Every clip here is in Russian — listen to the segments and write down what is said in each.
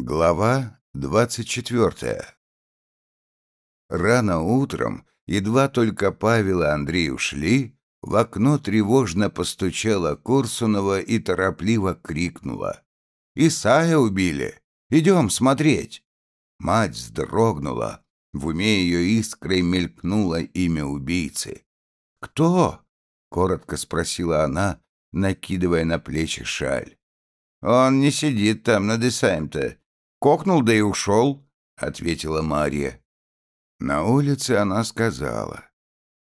Глава двадцать четвертая Рано утром, едва только Павел и Андрей ушли, в окно тревожно постучала Курсунова и торопливо крикнула. «Исая убили! Идем смотреть!» Мать вздрогнула. В уме ее искрой мелькнуло имя убийцы. «Кто?» — коротко спросила она, накидывая на плечи шаль. «Он не сидит там над Исаем-то. Кокнул, да и ушел», — ответила Марья. На улице она сказала.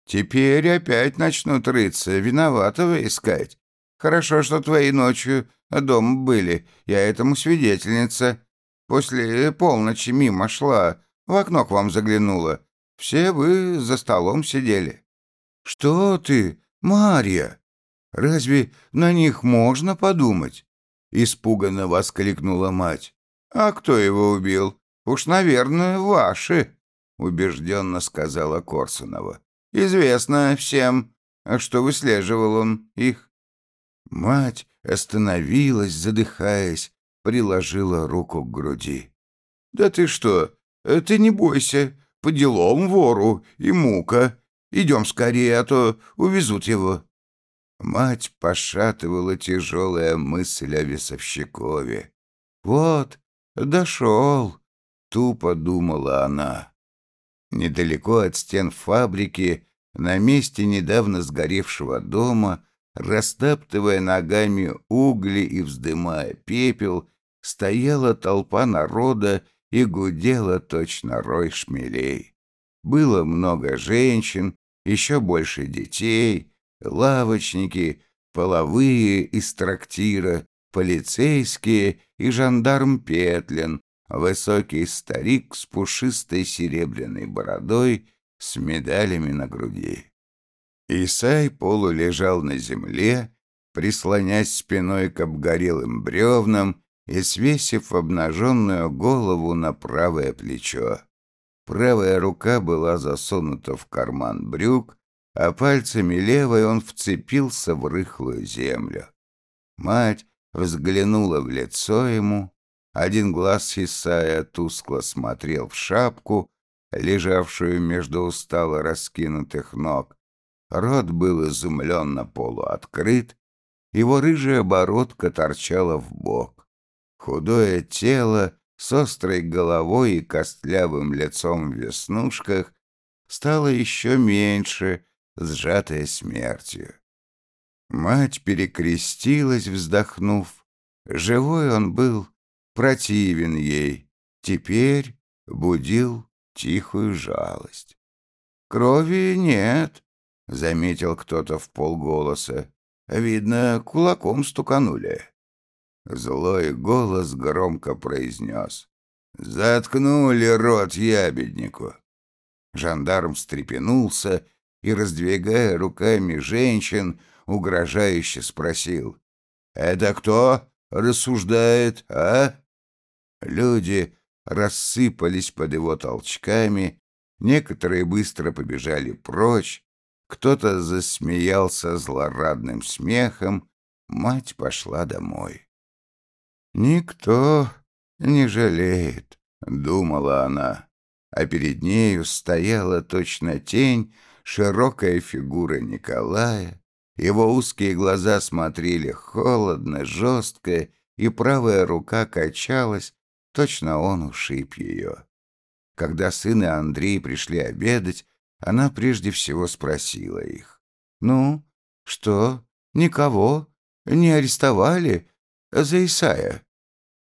«Теперь опять начнут рыться, виноватого искать. Хорошо, что твои ночью дома были, я этому свидетельница. После полночи мимо шла, в окно к вам заглянула. Все вы за столом сидели». «Что ты, Марья? Разве на них можно подумать?» Испуганно воскликнула мать. «А кто его убил? Уж, наверное, ваши», — убежденно сказала Корсунова. «Известно всем, что выслеживал он их». Мать остановилась, задыхаясь, приложила руку к груди. «Да ты что? Ты не бойся. По делам вору и мука. Идем скорее, а то увезут его». Мать пошатывала тяжелая мысль о весовщикове. «Вот, дошел», — тупо думала она. Недалеко от стен фабрики, на месте недавно сгоревшего дома, растаптывая ногами угли и вздымая пепел, стояла толпа народа и гудела точно рой шмелей. Было много женщин, еще больше детей, лавочники, половые из трактира, полицейские и жандарм Петлин, высокий старик с пушистой серебряной бородой с медалями на груди. Исай полулежал на земле, прислонясь спиной к обгорелым бревнам и свесив обнаженную голову на правое плечо. Правая рука была засунута в карман брюк, а пальцами левой он вцепился в рыхлую землю. Мать взглянула в лицо ему, один глаз Исая тускло смотрел в шапку, лежавшую между устало раскинутых ног. Рот был изумленно полуоткрыт, его рыжая бородка торчала в бок. Худое тело с острой головой и костлявым лицом в веснушках стало еще меньше, сжатое смертью. Мать перекрестилась, вздохнув. Живой он был, противен ей, теперь будил тихую жалость. «Крови нет», — заметил кто-то в полголоса. «Видно, кулаком стуканули». Злой голос громко произнес. «Заткнули рот ябеднику». Жандарм встрепенулся и, раздвигая руками женщин, угрожающе спросил. «Это кто рассуждает, а?» Люди рассыпались под его толчками, некоторые быстро побежали прочь, кто-то засмеялся злорадным смехом, мать пошла домой. «Никто не жалеет», — думала она, а перед нею стояла точно тень широкая фигура Николая, его узкие глаза смотрели холодно, жестко, и правая рука качалась, точно он ушиб ее. Когда сын и Андрей пришли обедать, она прежде всего спросила их. «Ну, что, никого не арестовали за Исая?»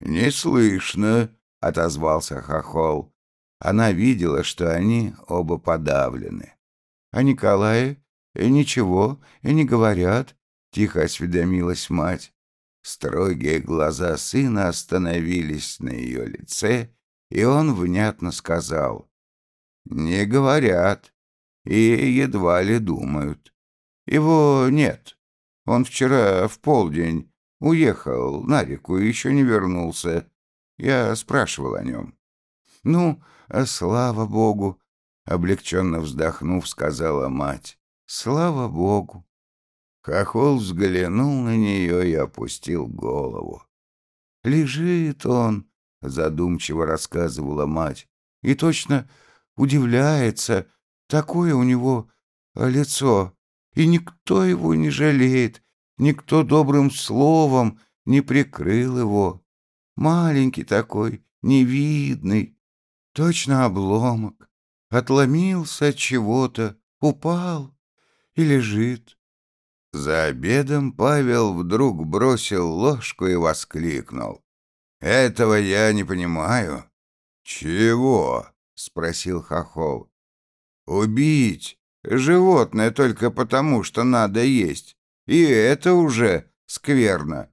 «Не слышно», — отозвался Хохол. Она видела, что они оба подавлены. «А Николае ничего и не говорят», — тихо осведомилась мать. Строгие глаза сына остановились на ее лице, и он внятно сказал. «Не говорят и едва ли думают. Его нет. Он вчера в полдень уехал на реку и еще не вернулся. Я спрашивал о нем». «Ну, слава богу», Облегченно вздохнув, сказала мать. «Слава Богу!» Хохол взглянул на нее и опустил голову. «Лежит он, задумчиво рассказывала мать. «И точно удивляется, такое у него лицо, и никто его не жалеет, никто добрым словом не прикрыл его. Маленький такой, невидный, точно обломок, отломился от чего-то, упал и лежит. За обедом Павел вдруг бросил ложку и воскликнул. «Этого я не понимаю». «Чего?» — спросил Хохол. «Убить животное только потому, что надо есть. И это уже скверно.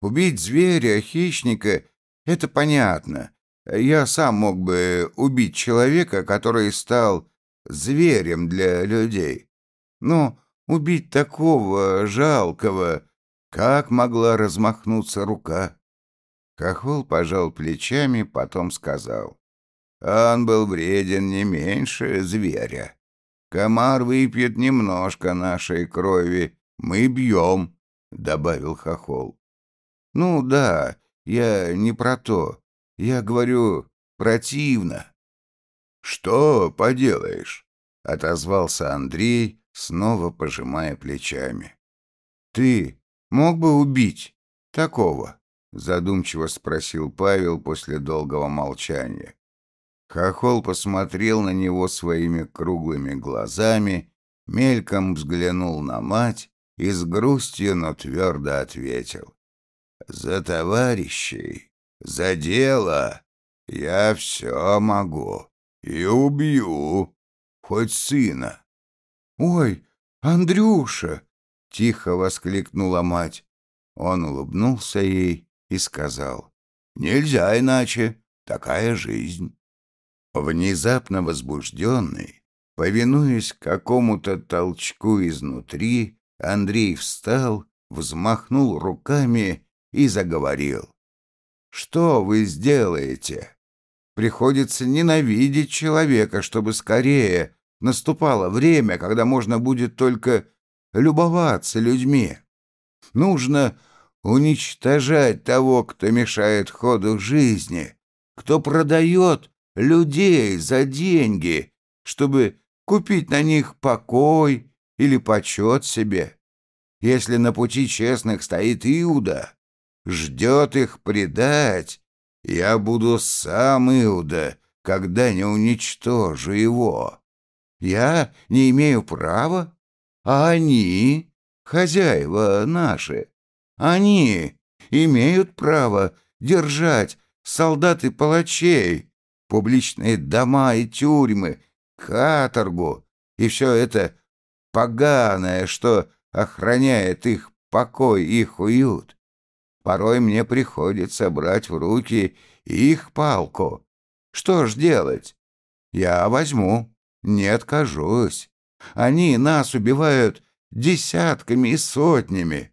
Убить зверя, хищника — это понятно. Я сам мог бы убить человека, который стал зверем для людей. Но убить такого жалкого, как могла размахнуться рука? Хохол пожал плечами, потом сказал. Он был вреден не меньше зверя. Комар выпьет немножко нашей крови, мы бьем, — добавил Хохол. Ну да, я не про то. Я говорю, противно. Что поделаешь? Отозвался Андрей, снова пожимая плечами. Ты мог бы убить такого? Задумчиво спросил Павел после долгого молчания. Хохол посмотрел на него своими круглыми глазами, мельком взглянул на мать и с грустью, но твердо ответил. За товарищей, за дело я все могу и убью, хоть сына. «Ой, Андрюша!» — тихо воскликнула мать. Он улыбнулся ей и сказал, «Нельзя иначе, такая жизнь». Внезапно возбужденный, повинуясь какому-то толчку изнутри, Андрей встал, взмахнул руками и заговорил. «Что вы сделаете? Приходится ненавидеть человека, чтобы скорее наступало время, когда можно будет только любоваться людьми. Нужно уничтожать того, кто мешает ходу жизни, кто продает людей за деньги, чтобы купить на них покой или почет себе. Если на пути честных стоит Иуда, ждет их предать, я буду сам Иуда, когда не уничтожу его. Я не имею права, а они, хозяева наши, они имеют право держать солдат и палачей, публичные дома и тюрьмы, каторгу и все это поганое, что охраняет их покой, их уют. Порой мне приходится брать в руки их палку. Что ж делать? Я возьму, не откажусь. Они нас убивают десятками и сотнями.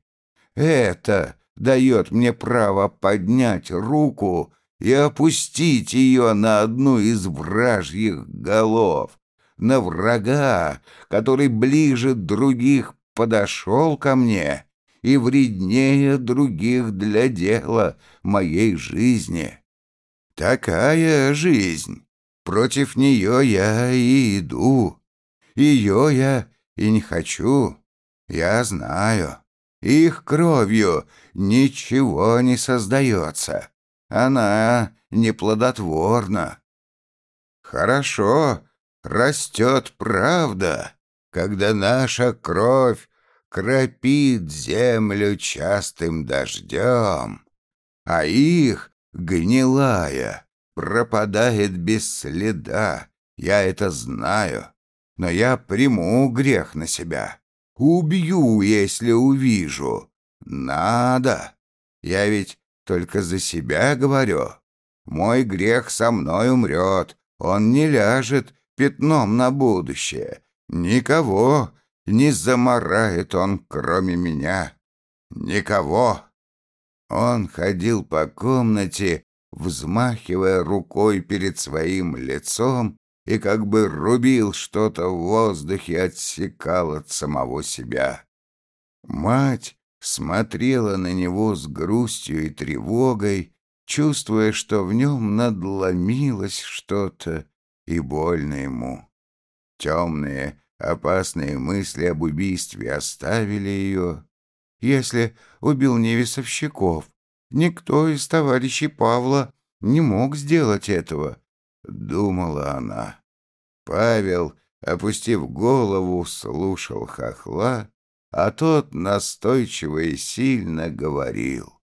Это дает мне право поднять руку и опустить ее на одну из вражьих голов, на врага, который ближе других подошел ко мне и вреднее других для дела моей жизни. Такая жизнь. Против нее я и иду. Ее я и не хочу. Я знаю. Их кровью ничего не создается. Она неплодотворна. Хорошо растет правда, когда наша кровь кропит землю частым дождем, а их, гнилая, пропадает без следа. Я это знаю, но я приму грех на себя. Убью, если увижу. Надо. Я ведь только за себя говорю. Мой грех со мной умрет, он не ляжет пятном на будущее. Никого не заморает он, кроме меня. Никого. Он ходил по комнате, взмахивая рукой перед своим лицом и как бы рубил что-то в воздухе, отсекал от самого себя. Мать смотрела на него с грустью и тревогой чувствуя, что в нем надломилось что-то и больно ему. Темные, опасные мысли об убийстве оставили ее. Если убил не весовщиков, никто из товарищей Павла не мог сделать этого, — думала она. Павел, опустив голову, слушал хохла, а тот настойчиво и сильно говорил.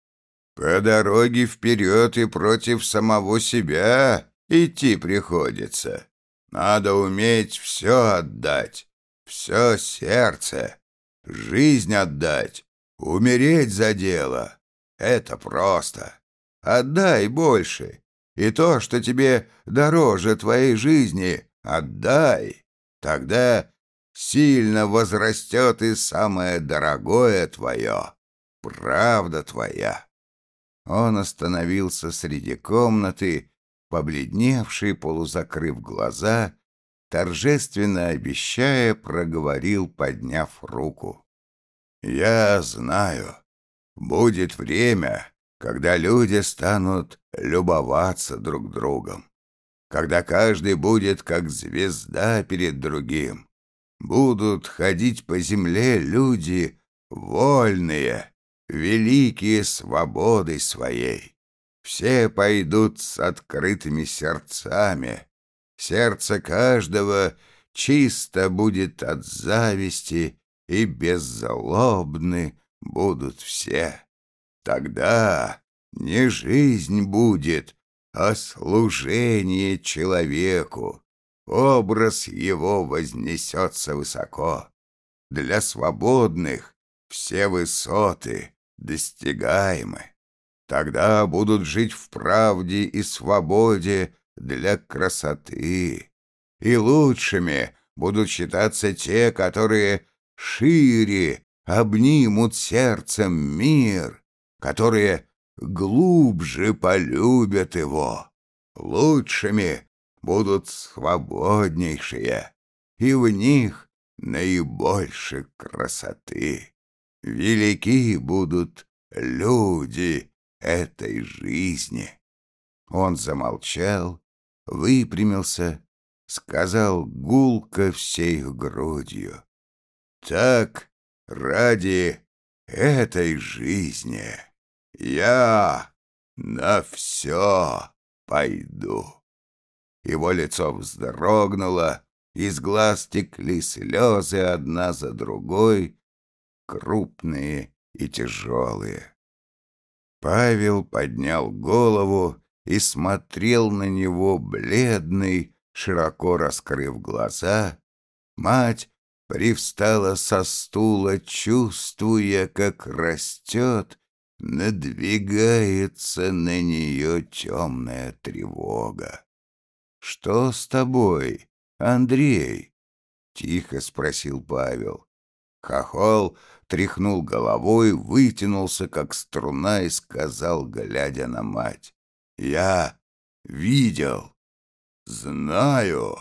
«По дороге вперед и против самого себя идти приходится. Надо уметь все отдать, все сердце, жизнь отдать, умереть за дело. Это просто. Отдай больше, и то, что тебе дороже твоей жизни, отдай. Тогда сильно возрастет и самое дорогое твое, правда твоя. Он остановился среди комнаты, побледневший, полузакрыв глаза, торжественно обещая, проговорил, подняв руку. «Я знаю, будет время, когда люди станут любоваться друг другом, когда каждый будет как звезда перед другим, будут ходить по земле люди вольные, великие свободой своей. Все пойдут с открытыми сердцами. Сердце каждого чисто будет от зависти, и беззлобны будут все. Тогда не жизнь будет, а служение человеку. Образ его вознесется высоко. Для свободных все высоты достигаемы. Тогда будут жить в правде и свободе для красоты. И лучшими будут считаться те, которые шире обнимут сердцем мир, которые глубже полюбят его. Лучшими будут свободнейшие, и в них наибольше красоты. Велики будут люди этой жизни. Он замолчал, выпрямился, сказал гулко всей грудью. Так ради этой жизни я на все пойду. Его лицо вздрогнуло, из глаз текли слезы одна за другой, крупные и тяжелые. Павел поднял голову и смотрел на него бледный, широко раскрыв глаза. Мать привстала со стула, чувствуя, как растет, надвигается на нее темная тревога. «Что с тобой, Андрей?» — тихо спросил Павел. Хохол тряхнул головой, вытянулся, как струна, и сказал, глядя на мать. «Я видел, знаю».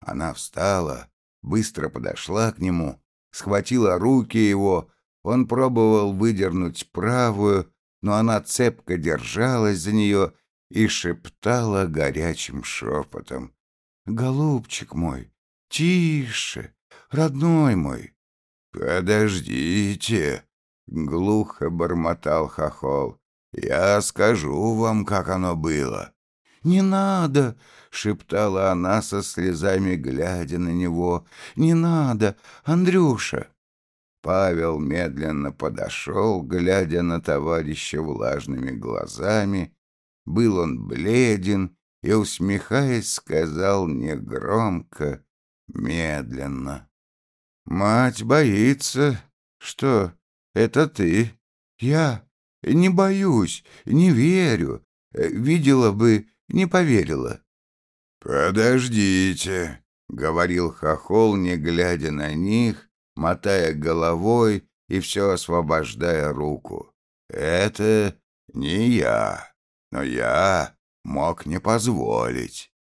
Она встала, быстро подошла к нему, схватила руки его. Он пробовал выдернуть правую, но она цепко держалась за нее и шептала горячим шепотом. «Голубчик мой, тише, родной мой!» «Подождите!» — глухо бормотал хохол. «Я скажу вам, как оно было». «Не надо!» — шептала она со слезами, глядя на него. «Не надо, Андрюша!» Павел медленно подошел, глядя на товарища влажными глазами, был он бледен и, усмехаясь, сказал негромко, медленно. «Мать боится. Что, это ты?» «Я не боюсь, не верю. Видела бы, не поверила». «Подождите», — говорил Хохол, не глядя на них, мотая головой и все освобождая руку. «Это не я но я мог не позволить.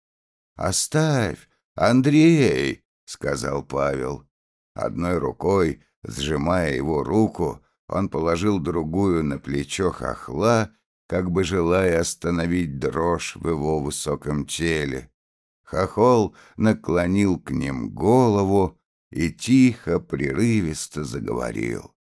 «Оставь, Андрей!» — сказал Павел. Одной рукой, сжимая его руку, он положил другую на плечо хохла как бы желая остановить дрожь в его высоком теле. Хохол наклонил к ним голову и тихо, прерывисто заговорил.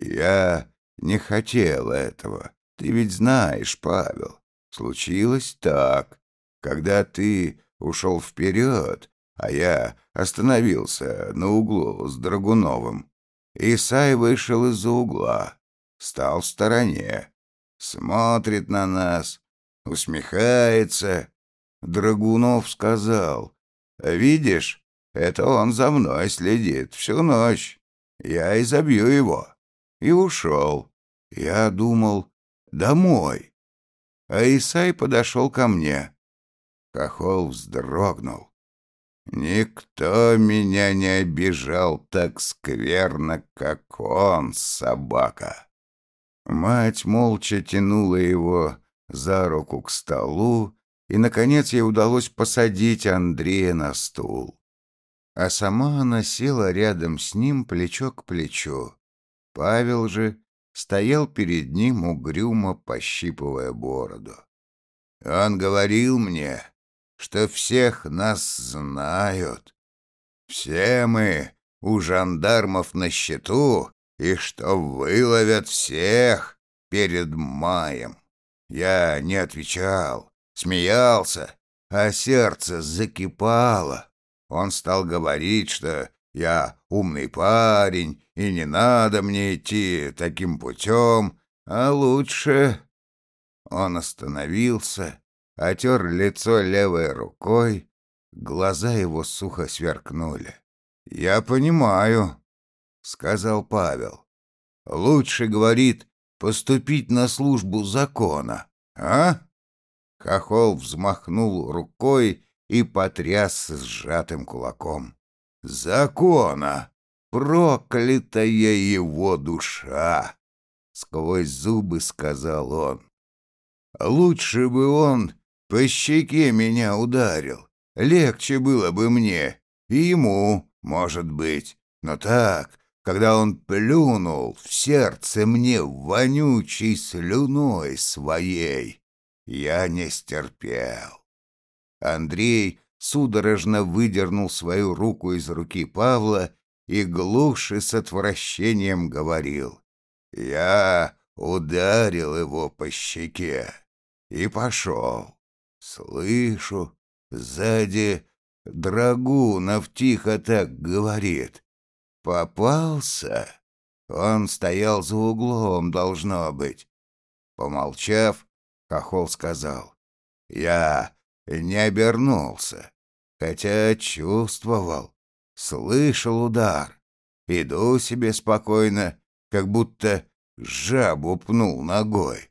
«Я не хотел этого. Ты ведь знаешь, Павел. Случилось так. Когда ты ушел вперед, а я остановился на углу с Драгуновым, Исай вышел из-за угла, стал в стороне, смотрит на нас, усмехается. Драгунов сказал, «Видишь, это он за мной следит всю ночь. Я и забью его». И ушел. Я думал, домой. А Исай подошел ко мне. Хохол вздрогнул. Никто меня не обижал так скверно, как он, собака. Мать молча тянула его за руку к столу, и, наконец, ей удалось посадить Андрея на стул. А сама она села рядом с ним плечо к плечу. Павел же стоял перед ним угрюмо, пощипывая бороду. Он говорил мне, что всех нас знают. Все мы у жандармов на счету, и что выловят всех перед маем. Я не отвечал, смеялся, а сердце закипало. Он стал говорить, что я умный парень, и не надо мне идти таким путем, а лучше... Он остановился, отер лицо левой рукой, глаза его сухо сверкнули. «Я понимаю», — сказал Павел. «Лучше, — говорит, — поступить на службу закона, а?» Хохол взмахнул рукой и потряс сжатым кулаком. «Закона! Проклятая его душа!» Сквозь зубы сказал он. «Лучше бы он по щеке меня ударил. Легче было бы мне. И ему, может быть. Но так, когда он плюнул в сердце мне вонючей слюной своей, я не стерпел. Андрей судорожно выдернул свою руку из руки Павла и глуше с отвращением говорил. «Я ударил его по щеке и пошел. Слышу, сзади Драгунов тихо так говорит. Попался? Он стоял за углом, должно быть. Помолчав, Хохол сказал. Я не обернулся, хотя чувствовал, слышал удар. Иду себе спокойно, как будто жабу пнул ногой.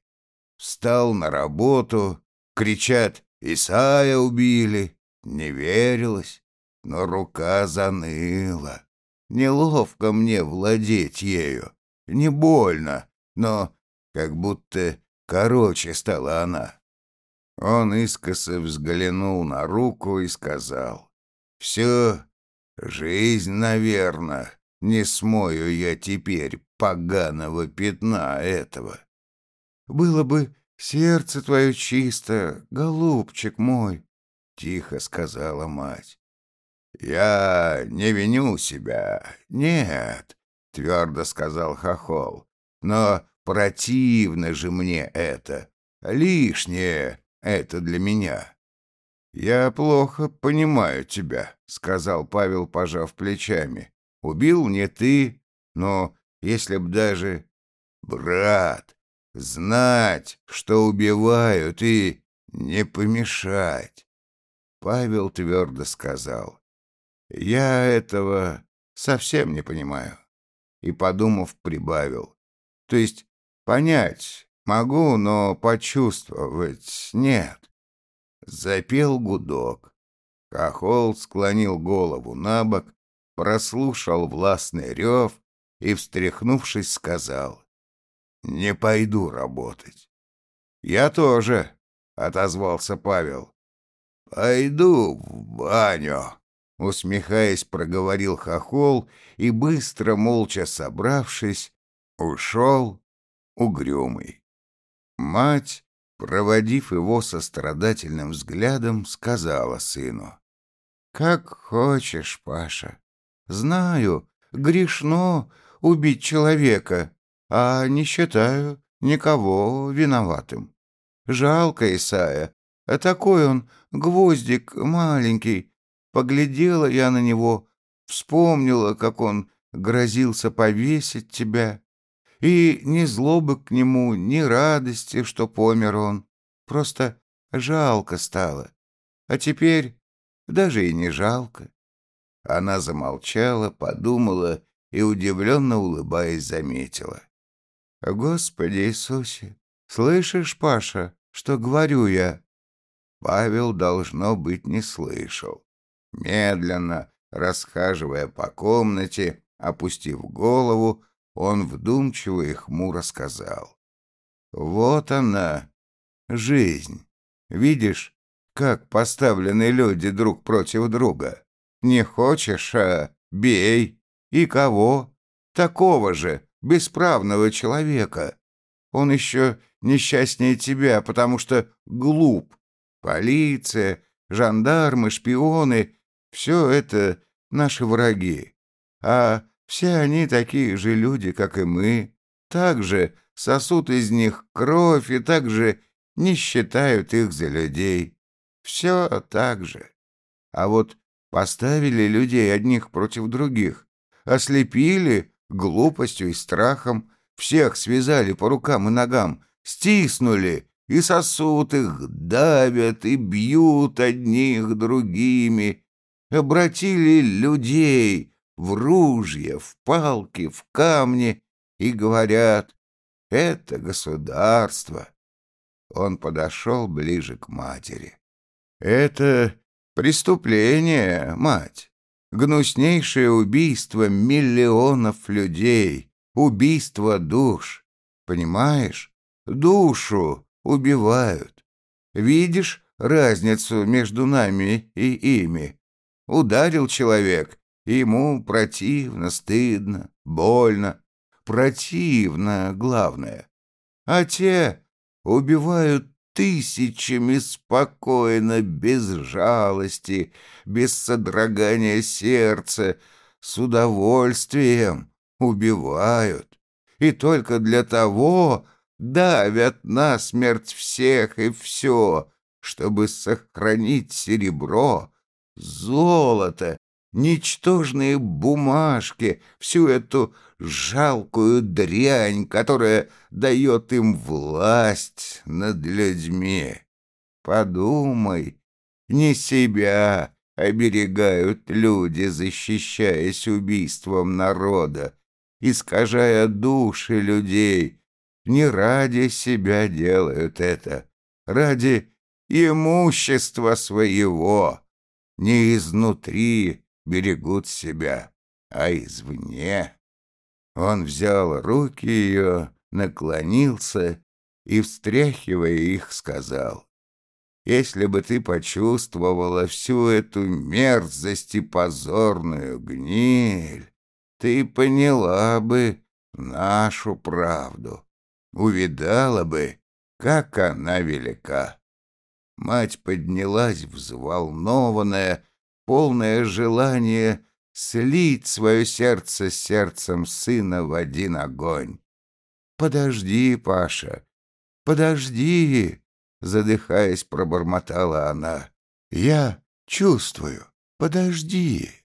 Встал на работу, Кричат, Исая убили. Не верилось, но рука заныла. Неловко мне владеть ею. Не больно, но как будто короче стала она. Он искоса взглянул на руку и сказал, «Все, жизнь, наверное, не смою я теперь поганого пятна этого. Было бы «Сердце твое чисто, голубчик мой», — тихо сказала мать. «Я не виню себя, нет», — твердо сказал Хохол. «Но противно же мне это, лишнее это для меня». «Я плохо понимаю тебя», — сказал Павел, пожав плечами. «Убил не ты, но если б даже...» «Брат, Знать, что убивают, и не помешать. Павел твердо сказал. Я этого совсем не понимаю. И, подумав, прибавил. То есть понять могу, но почувствовать нет. Запел гудок. Кахол склонил голову на бок, прослушал властный рев и, встряхнувшись, сказал. «Не пойду работать». «Я тоже», — отозвался Павел. «Пойду в баню», — усмехаясь, проговорил Хохол и, быстро, молча собравшись, ушел угрюмый. Мать проводив его сострадательным взглядом, сказала сыну. «Как хочешь, Паша. Знаю, грешно убить человека, а не считаю никого виноватым. Жалко Исая, а такой он гвоздик маленький. Поглядела я на него, вспомнила, как он грозился повесить тебя. И ни злобы к нему, ни радости, что помер он. Просто жалко стало. А теперь даже и не жалко. Она замолчала, подумала и, удивленно улыбаясь, заметила. «Господи Иисусе, слышишь, Паша, что говорю я?» Павел, должно быть, не слышал. Медленно, расхаживая по комнате, опустив голову, он вдумчиво и хмуро сказал. «Вот она, жизнь. Видишь, как поставлены люди друг против друга. Не хочешь, а бей. И кого? Такого же, бесправного человека. Он еще несчастнее тебя, потому что глуп. Полиция, жандармы, шпионы — все это наши враги. А все они такие же люди, как и мы, также сосут из них кровь и также не считают их за людей. Все так же. А вот поставили людей одних против других, ослепили глупостью и страхом, всех связали по рукам и ногам, стиснули и сосут их, давят и бьют одних другими, обратили людей в ружья, в палки, в камни и говорят «это государство». Он подошел ближе к матери. «Это преступление, мать гнуснейшее убийство миллионов людей, убийство душ. Понимаешь? Душу убивают. Видишь разницу между нами и ими? Ударил человек, ему противно, стыдно, больно. Противно, главное. А те убивают тысячами спокойно, без жалости, без содрогания сердца, с удовольствием убивают. И только для того давят на смерть всех и все, чтобы сохранить серебро, золото, ничтожные бумажки, всю эту жалкую дрянь, которая дает им власть над людьми. Подумай, не себя оберегают люди, защищаясь убийством народа, искажая души людей. Не ради себя делают это, ради имущества своего. Не изнутри берегут себя, а извне. Он взял руки ее, наклонился и, встряхивая их, сказал, «Если бы ты почувствовала всю эту мерзость и позорную гниль, ты поняла бы нашу правду, увидала бы, как она велика». Мать поднялась взволнованная, полное желание слить свое сердце с сердцем сына в один огонь. «Подожди, Паша, подожди!» Задыхаясь, пробормотала она. «Я чувствую. Подожди!»